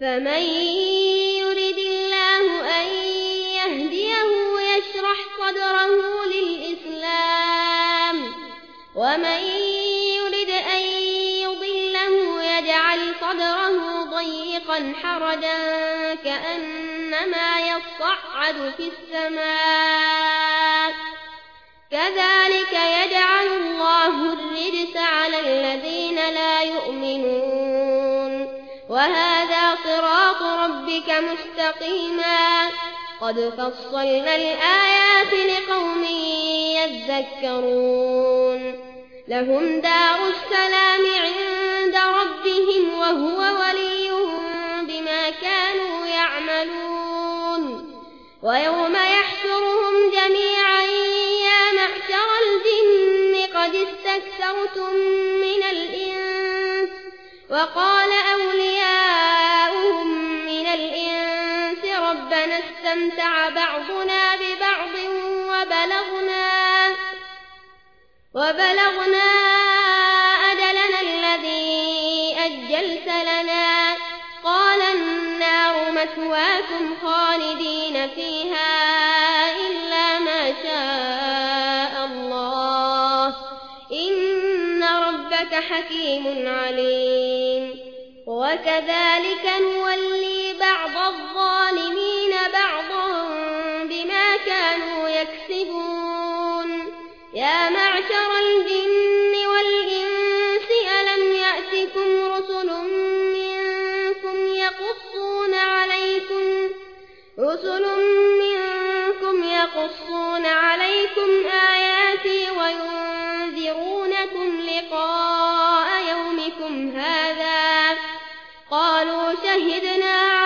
فمن يرد الله أن يهديه يشرح صدره للإسلام ومن يرد أن يضله يجعل صدره ضيقا حرجا كأنما يصعد في السماء كذلك يجعل الله الرجس على الذين لا يؤمنون وهذا صراط ربك مستقيما. قد فصلنا الآيات لقوم يذكرون. لهم دار السلام عند ربهم وهو وليهم بما كانوا يعملون. ويوم يحشرهم جميعا يا معشر الجن قد استكثرتم من الإنس. وقال أولياؤهم استمتع بعضنا ببعض وبلغنا وبلغنا أجلنا الذي أجلت لنا. قال النار مثواكم خالدين فيها إلا ما شاء الله. إن ربك حكيم عليم. وكذلك نولي يكسبون. يا معشر الجن والإنس ألم يأتكم رسل منكم يقصون عليكم؟ رسل منكم يقصون عليكم آياتي وينذرونكم لقاء يومكم هذا. قالوا شهدنا على